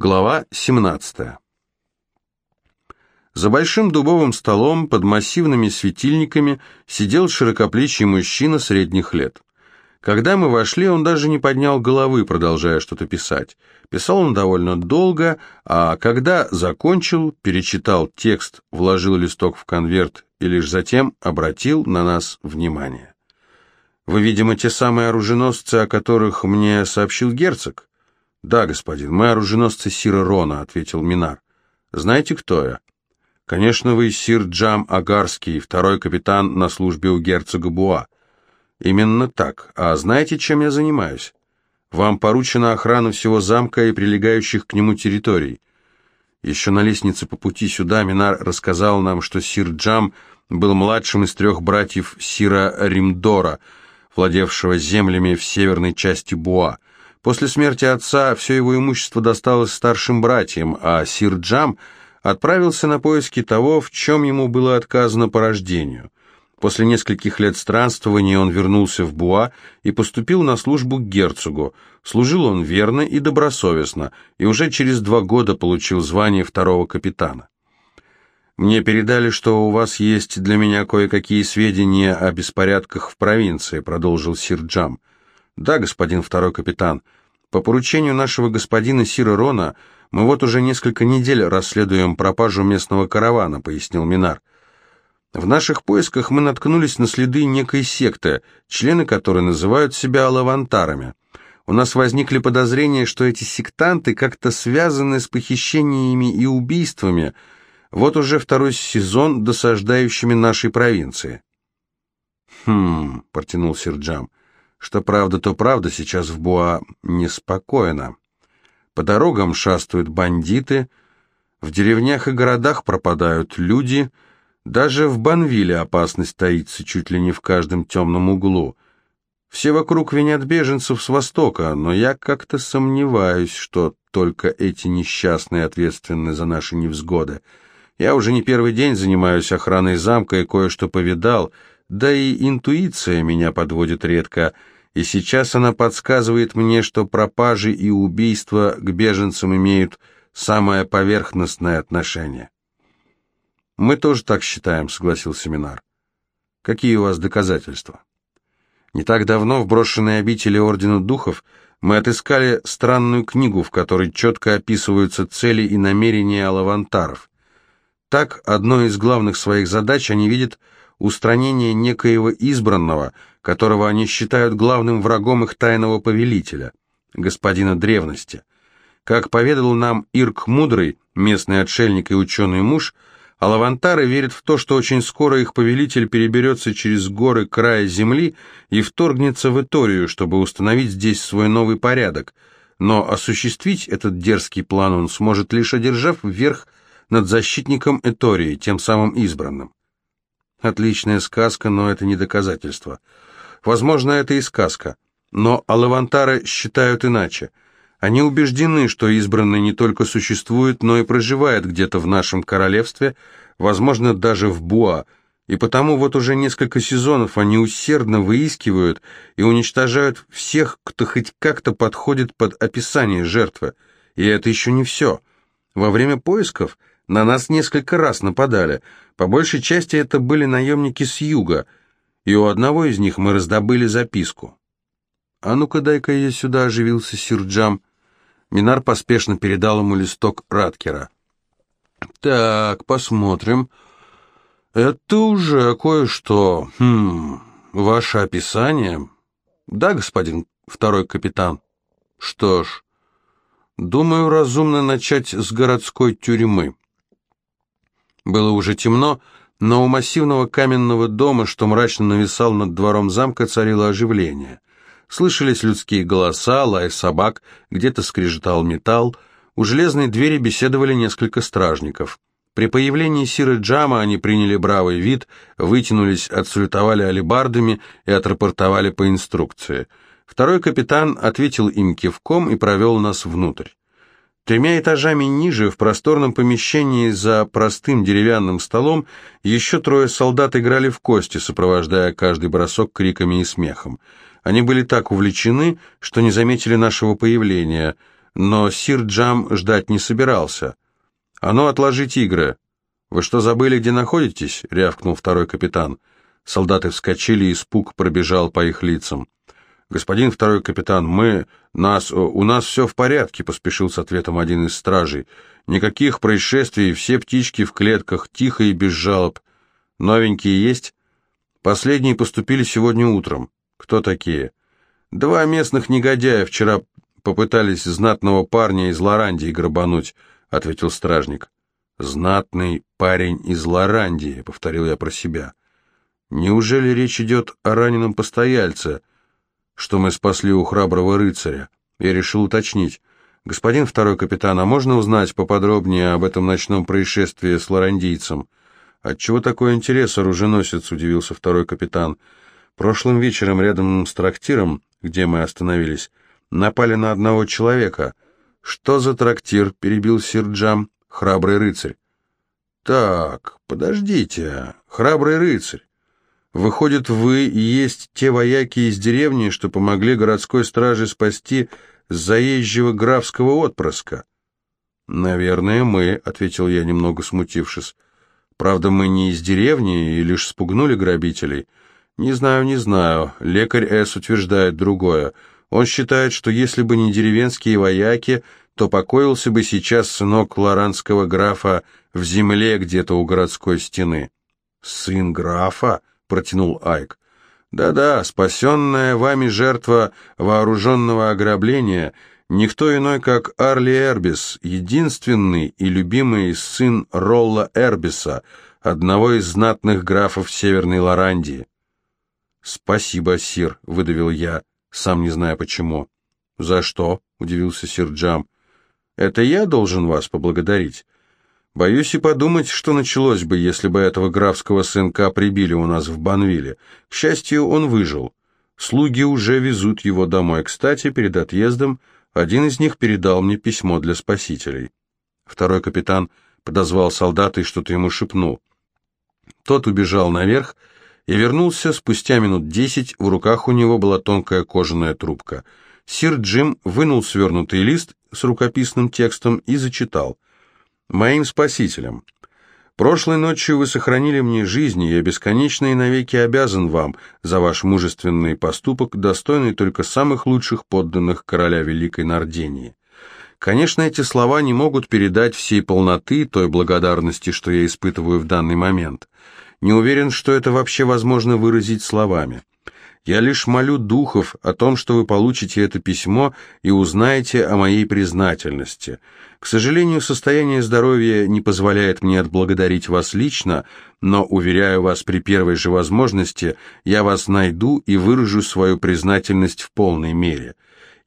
Глава 17. За большим дубовым столом под массивными светильниками сидел широкоплечий мужчина средних лет. Когда мы вошли, он даже не поднял головы, продолжая что-то писать. Писал он довольно долго, а когда закончил, перечитал текст, вложил листок в конверт и лишь затем обратил на нас внимание. «Вы, видимо, те самые оруженосцы, о которых мне сообщил герцог?» «Да, господин, мы оруженосцы Сира Рона», — ответил Минар. «Знаете, кто я?» «Конечно, вы сир Джам Агарский, второй капитан на службе у герцога Буа». «Именно так. А знаете, чем я занимаюсь?» «Вам поручена охрана всего замка и прилегающих к нему территорий». Еще на лестнице по пути сюда Минар рассказал нам, что сир Джам был младшим из трех братьев сира Римдора, владевшего землями в северной части Буа. После смерти отца все его имущество досталось старшим братьям, а сир Джам отправился на поиски того, в чем ему было отказано по рождению. После нескольких лет странствований он вернулся в Буа и поступил на службу к герцогу. Служил он верно и добросовестно, и уже через два года получил звание второго капитана. «Мне передали, что у вас есть для меня кое-какие сведения о беспорядках в провинции», — продолжил сир Джам. «Да, господин второй капитан. По поручению нашего господина Сира Рона мы вот уже несколько недель расследуем пропажу местного каравана», — пояснил Минар. «В наших поисках мы наткнулись на следы некой секты, члены которой называют себя лавантарами. У нас возникли подозрения, что эти сектанты как-то связаны с похищениями и убийствами, вот уже второй сезон досаждающими нашей провинции». «Хм», — протянул Сирджам, что правда, то правда, сейчас в Буа неспокойно. По дорогам шастают бандиты, в деревнях и городах пропадают люди, даже в Банвиле опасность таится чуть ли не в каждом темном углу. Все вокруг винят беженцев с востока, но я как-то сомневаюсь, что только эти несчастные ответственны за наши невзгоды. Я уже не первый день занимаюсь охраной замка и кое-что повидал — да и интуиция меня подводит редко, и сейчас она подсказывает мне, что пропажи и убийства к беженцам имеют самое поверхностное отношение. «Мы тоже так считаем», — согласился Минар. «Какие у вас доказательства?» Не так давно в брошенной обители Ордена Духов мы отыскали странную книгу, в которой четко описываются цели и намерения алавантаров. Так, одной из главных своих задач они видят – устранение некоего избранного, которого они считают главным врагом их тайного повелителя, господина древности. Как поведал нам Ирк Мудрый, местный отшельник и ученый муж, Алавантары верят в то, что очень скоро их повелитель переберется через горы края земли и вторгнется в Иторию, чтобы установить здесь свой новый порядок. Но осуществить этот дерзкий план он сможет лишь одержав верх над защитником Этории, тем самым избранным. Отличная сказка, но это не доказательство. Возможно, это и сказка. Но алавантары считают иначе. Они убеждены, что избранный не только существует, но и проживает где-то в нашем королевстве, возможно, даже в Буа, и потому вот уже несколько сезонов они усердно выискивают и уничтожают всех, кто хоть как-то подходит под описание жертвы. И это еще не все. Во время поисков на нас несколько раз нападали. По большей части это были наемники с юга, и у одного из них мы раздобыли записку. «А ну-ка, дай-ка я сюда», — оживился Сирджам. Минар поспешно передал ему листок Раткера. «Так, посмотрим. Это уже кое-что. Хм, ваше описание?» «Да, господин второй капитан». «Что ж, думаю, разумно начать с городской тюрьмы». Было уже темно, но у массивного каменного дома, что мрачно нависал над двором замка, царило оживление. Слышались людские голоса, лай собак, где-то скрежетал металл, у железной двери беседовали несколько стражников. При появлении Сиры Джама они приняли бравый вид, вытянулись, отсулетовали алебардами и отрапортовали по инструкции. Второй капитан ответил им кивком и провел нас внутрь. Тремя этажами ниже, в просторном помещении за простым деревянным столом, еще трое солдат играли в кости, сопровождая каждый бросок криками и смехом. Они были так увлечены, что не заметили нашего появления. но сир Джам ждать не собирался. «А ну, отложи тигра!» «Вы что, забыли, где находитесь?» — рявкнул второй капитан. Солдаты вскочили, и испуг пробежал по их лицам. «Господин второй капитан, мы... нас... у нас все в порядке», — поспешил с ответом один из стражей. «Никаких происшествий, все птички в клетках, тихо и без жалоб. Новенькие есть?» «Последние поступили сегодня утром». «Кто такие?» «Два местных негодяя вчера попытались знатного парня из Лорандии грабануть», — ответил стражник. «Знатный парень из Лорандии», — повторил я про себя. «Неужели речь идет о раненом постояльце, что мы спасли у храброго рыцаря?» Я решил уточнить. «Господин второй капитан, а можно узнать поподробнее об этом ночном происшествии с лорандийцем?» «Отчего такой интерес, оруженосец?» — удивился второй капитан. «Прошлым вечером рядом с трактиром, где мы остановились, напали на одного человека». «Что за трактир?» — перебил Сирджам храбрый рыцарь. Так, подождите, храбрый рыцарь. Выходит, вы и есть те вояки из деревни, что помогли городской страже спасти заезжего графского отпрыска? Наверное, мы, ответил я, немного смутившись. Правда, мы не из деревни и лишь спугнули грабителей. Не знаю, не знаю. Лекарь С утверждает другое. Он считает, что если бы не деревенские вояки, то покоился бы сейчас сынок лоранского графа в земле где-то у городской стены. «Сын графа?» — протянул Айк. «Да-да, спасенная вами жертва вооруженного ограбления — никто иной, как Арли Эрбис, единственный и любимый сын Ролла Эрбиса, одного из знатных графов Северной Лорандии». «Спасибо, сир», — выдавил я, сам не зная почему. «За что?» — удивился сир Джам. Это я должен вас поблагодарить. Боюсь и подумать, что началось бы, если бы этого графского сынка прибили у нас в Банвиле. К счастью, он выжил. Слуги уже везут его домой. Кстати, перед отъездом один из них передал мне письмо для спасителей. Второй капитан подозвал солдата и что-то ему шепнул. Тот убежал наверх и вернулся спустя минут десять, в руках у него была тонкая кожаная трубка — Сир Джим вынул свернутый лист с рукописным текстом и зачитал. «Моим спасителям, прошлой ночью вы сохранили мне жизнь, и я бесконечно и навеки обязан вам за ваш мужественный поступок, достойный только самых лучших подданных короля Великой Нардении. Конечно, эти слова не могут передать всей полноты той благодарности, что я испытываю в данный момент. Не уверен, что это вообще возможно выразить словами. Я лишь молю духов о том, что вы получите это письмо и узнаете о моей признательности. К сожалению, состояние здоровья не позволяет мне отблагодарить вас лично, но, уверяю вас, при первой же возможности я вас найду и выражу свою признательность в полной мере.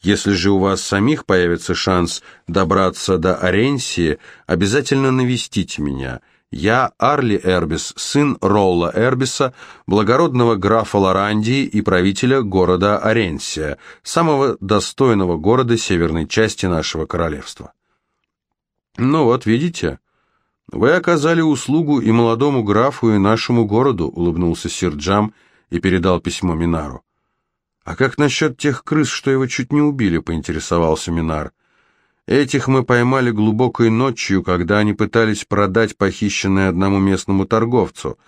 Если же у вас самих появится шанс добраться до Оренсии, обязательно навестите меня. Я Арли Эрбис, сын Ролла Эрбиса, благородного графа Лорандии и правителя города Оренсия, самого достойного города северной части нашего королевства. Ну вот, видите, вы оказали услугу и молодому графу, и нашему городу, улыбнулся сир Джам и передал письмо Минару. А как насчет тех крыс, что его чуть не убили, поинтересовался Минар. Этих мы поймали глубокой ночью, когда они пытались продать похищенное одному местному торговцу.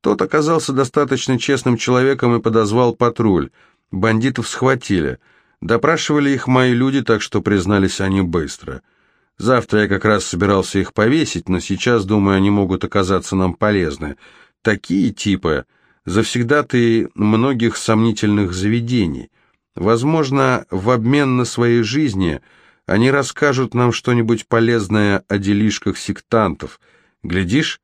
Тот оказался достаточно честным человеком и подозвал патруль. Бандитов схватили. Допрашивали их мои люди, так что признались они быстро. Завтра я как раз собирался их повесить, но сейчас, думаю, они могут оказаться нам полезны. Такие типы завсегдаты многих сомнительных заведений. Возможно, в обмен на свои жизни – они расскажут нам что-нибудь полезное о делишках сектантов. Глядишь,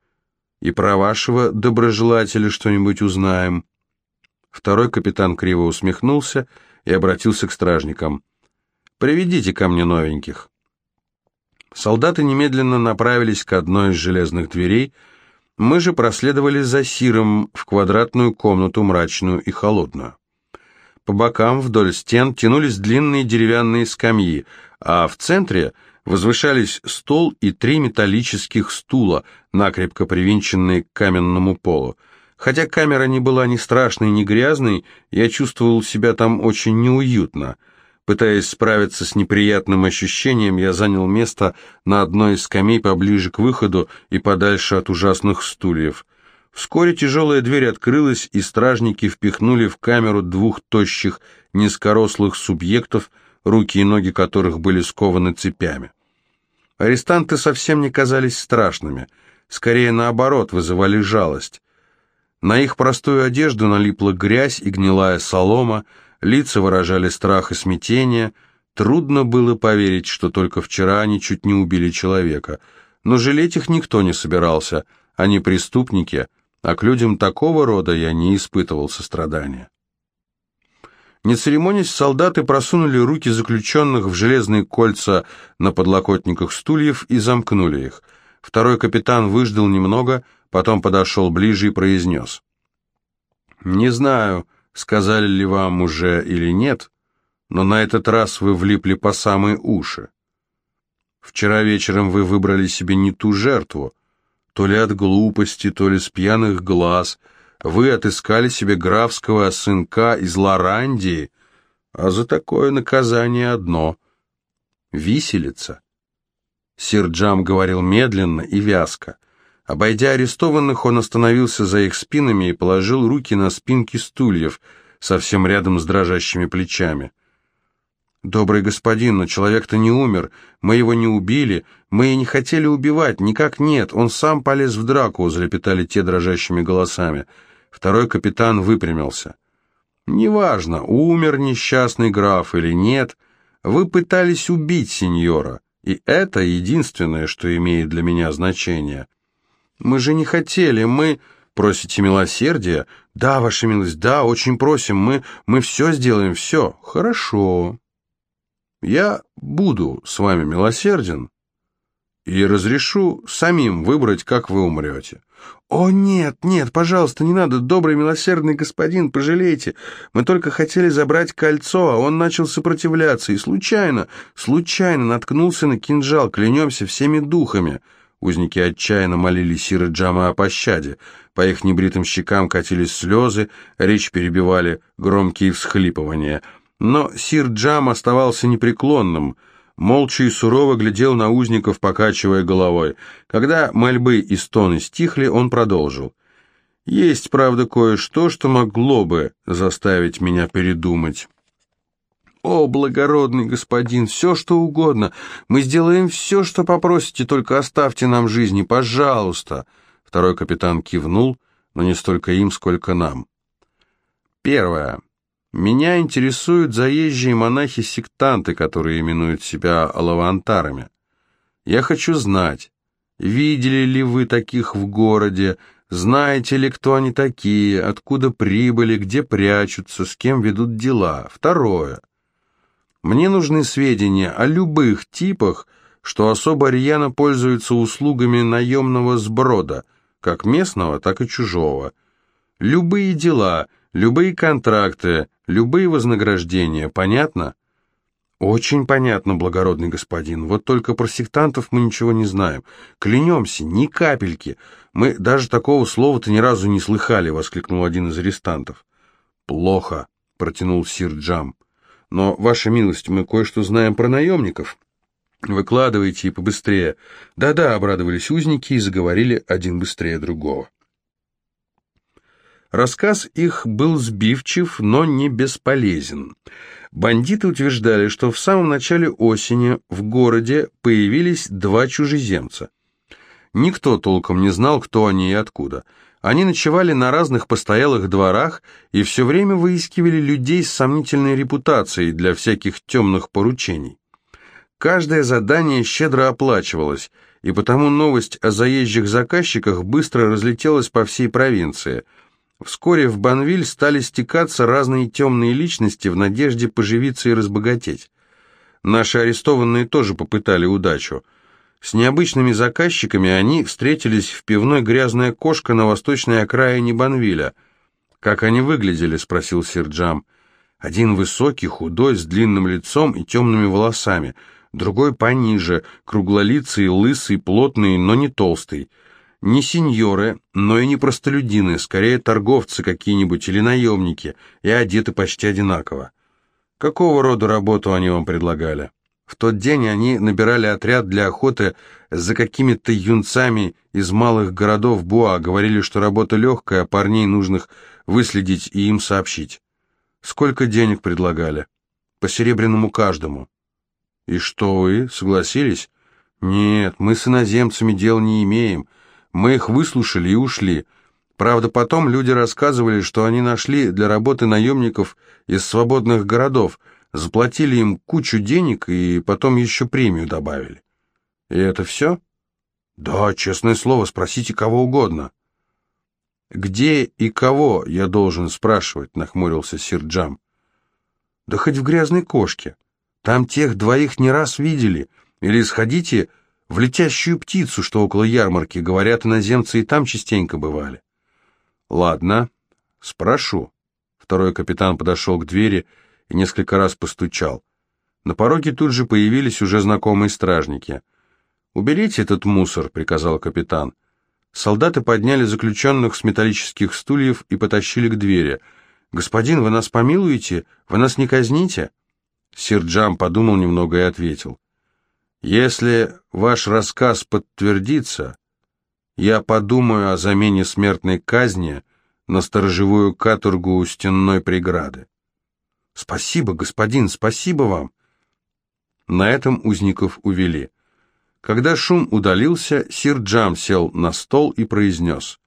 и про вашего доброжелателя что-нибудь узнаем». Второй капитан криво усмехнулся и обратился к стражникам. «Приведите ко мне новеньких». Солдаты немедленно направились к одной из железных дверей, мы же проследовали за Сиром в квадратную комнату, мрачную и холодную. По бокам вдоль стен тянулись длинные деревянные скамьи, а в центре возвышались стол и три металлических стула, накрепко привинченные к каменному полу. Хотя камера не была ни страшной, ни грязной, я чувствовал себя там очень неуютно. Пытаясь справиться с неприятным ощущением, я занял место на одной из скамей поближе к выходу и подальше от ужасных стульев. Вскоре тяжелая дверь открылась, и стражники впихнули в камеру двух тощих, низкорослых субъектов, руки и ноги которых были скованы цепями. Арестанты совсем не казались страшными, скорее наоборот, вызывали жалость. На их простую одежду налипла грязь и гнилая солома, лица выражали страх и смятение. Трудно было поверить, что только вчера они чуть не убили человека. Но жалеть их никто не собирался, они преступники, а к людям такого рода я не испытывал сострадания. Не церемонясь, солдаты просунули руки заключенных в железные кольца на подлокотниках стульев и замкнули их. Второй капитан выждал немного, потом подошел ближе и произнес. «Не знаю, сказали ли вам уже или нет, но на этот раз вы влипли по самые уши. Вчера вечером вы выбрали себе не ту жертву, то ли от глупости, то ли с пьяных глаз — вы отыскали себе графского сынка из Лорандии, а за такое наказание одно — виселица. Сир Джам говорил медленно и вязко. Обойдя арестованных, он остановился за их спинами и положил руки на спинки стульев, совсем рядом с дрожащими плечами. «Добрый господин, но человек-то не умер, мы его не убили, мы и не хотели убивать, никак нет, он сам полез в драку», — залепетали те дрожащими голосами. Второй капитан выпрямился. «Неважно, умер несчастный граф или нет, вы пытались убить сеньора, и это единственное, что имеет для меня значение. Мы же не хотели, мы...» Просите милосердия? Да, ваша милость, да, очень просим. Мы, мы все сделаем, все. Хорошо. Я буду с вами милосерден и разрешу самим выбрать, как вы умрете. «О, нет, нет, пожалуйста, не надо, добрый, милосердный господин, пожалейте. Мы только хотели забрать кольцо, а он начал сопротивляться, и случайно, случайно наткнулся на кинжал, клянемся всеми духами». Узники отчаянно молили Сира Джама о пощаде. По их небритым щекам катились слезы, речь перебивали громкие всхлипывания. Но Сир Джам оставался непреклонным — молча и сурово глядел на узников, покачивая головой. Когда мольбы и стоны стихли, он продолжил. «Есть, правда, кое-что, что могло бы заставить меня передумать». «О, благородный господин, все, что угодно. Мы сделаем все, что попросите, только оставьте нам жизни, пожалуйста». Второй капитан кивнул, но не столько им, сколько нам. Первое. Меня интересуют заезжие монахи-сектанты, которые именуют себя лавантарами. Я хочу знать, видели ли вы таких в городе, знаете ли, кто они такие, откуда прибыли, где прячутся, с кем ведут дела. Второе. Мне нужны сведения о любых типах, что особо рьяно пользуются услугами наемного сброда, как местного, так и чужого. Любые дела, любые контракты, Любые вознаграждения, понятно? Очень понятно, благородный господин. Вот только про сектантов мы ничего не знаем. Клянемся, ни капельки. Мы даже такого слова-то ни разу не слыхали, воскликнул один из арестантов. Плохо, протянул сир Джам. Но, ваша милость, мы кое-что знаем про наемников. Выкладывайте и побыстрее. Да-да, обрадовались узники и заговорили один быстрее другого. Рассказ их был сбивчив, но не бесполезен. Бандиты утверждали, что в самом начале осени в городе появились два чужеземца. Никто толком не знал, кто они и откуда. Они ночевали на разных постоялых дворах и все время выискивали людей с сомнительной репутацией для всяких темных поручений. Каждое задание щедро оплачивалось, и потому новость о заезжих заказчиках быстро разлетелась по всей провинции – Вскоре в Банвиль стали стекаться разные темные личности в надежде поживиться и разбогатеть. Наши арестованные тоже попытали удачу. С необычными заказчиками они встретились в пивной «Грязная кошка» на восточной окраине Банвиля. «Как они выглядели?» — спросил Сирджам. Один высокий, худой, с длинным лицом и темными волосами, другой пониже, круглолицый, лысый, плотный, но не толстый — не сеньоры, но и не простолюдины, скорее торговцы какие-нибудь или наемники, и одеты почти одинаково. Какого рода работу они вам предлагали? В тот день они набирали отряд для охоты за какими-то юнцами из малых городов Буа, говорили, что работа легкая, а парней нужных выследить и им сообщить. Сколько денег предлагали? По серебряному каждому. И что вы, согласились? Нет, мы с иноземцами дел не имеем. Мы их выслушали и ушли. Правда, потом люди рассказывали, что они нашли для работы наемников из свободных городов – заплатили им кучу денег и потом еще премию добавили. И это все? Да, честное слово, спросите кого угодно. Где и кого я должен спрашивать, нахмурился сир Джам. Да хоть в грязной кошке. Там тех двоих не раз видели. Или сходите в летящую птицу, что около ярмарки, говорят, иноземцы и там частенько бывали. Ладно, спрошу. Второй капитан подошел к двери и несколько раз постучал. На пороге тут же появились уже знакомые стражники. «Уберите этот мусор», — приказал капитан. Солдаты подняли заключенных с металлических стульев и потащили к двери. «Господин, вы нас помилуете? Вы нас не казните?» Сир Джам подумал немного и ответил. «Если ваш рассказ подтвердится, я подумаю о замене смертной казни на сторожевую каторгу у стенной преграды». «Спасибо, господин, спасибо вам!» На этом узников увели. Когда шум удалился, сир Джам сел на стол и произнес.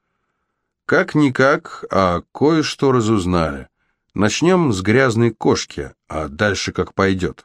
«Как-никак, а кое-что разузнали. Начнем с грязной кошки, а дальше как пойдет».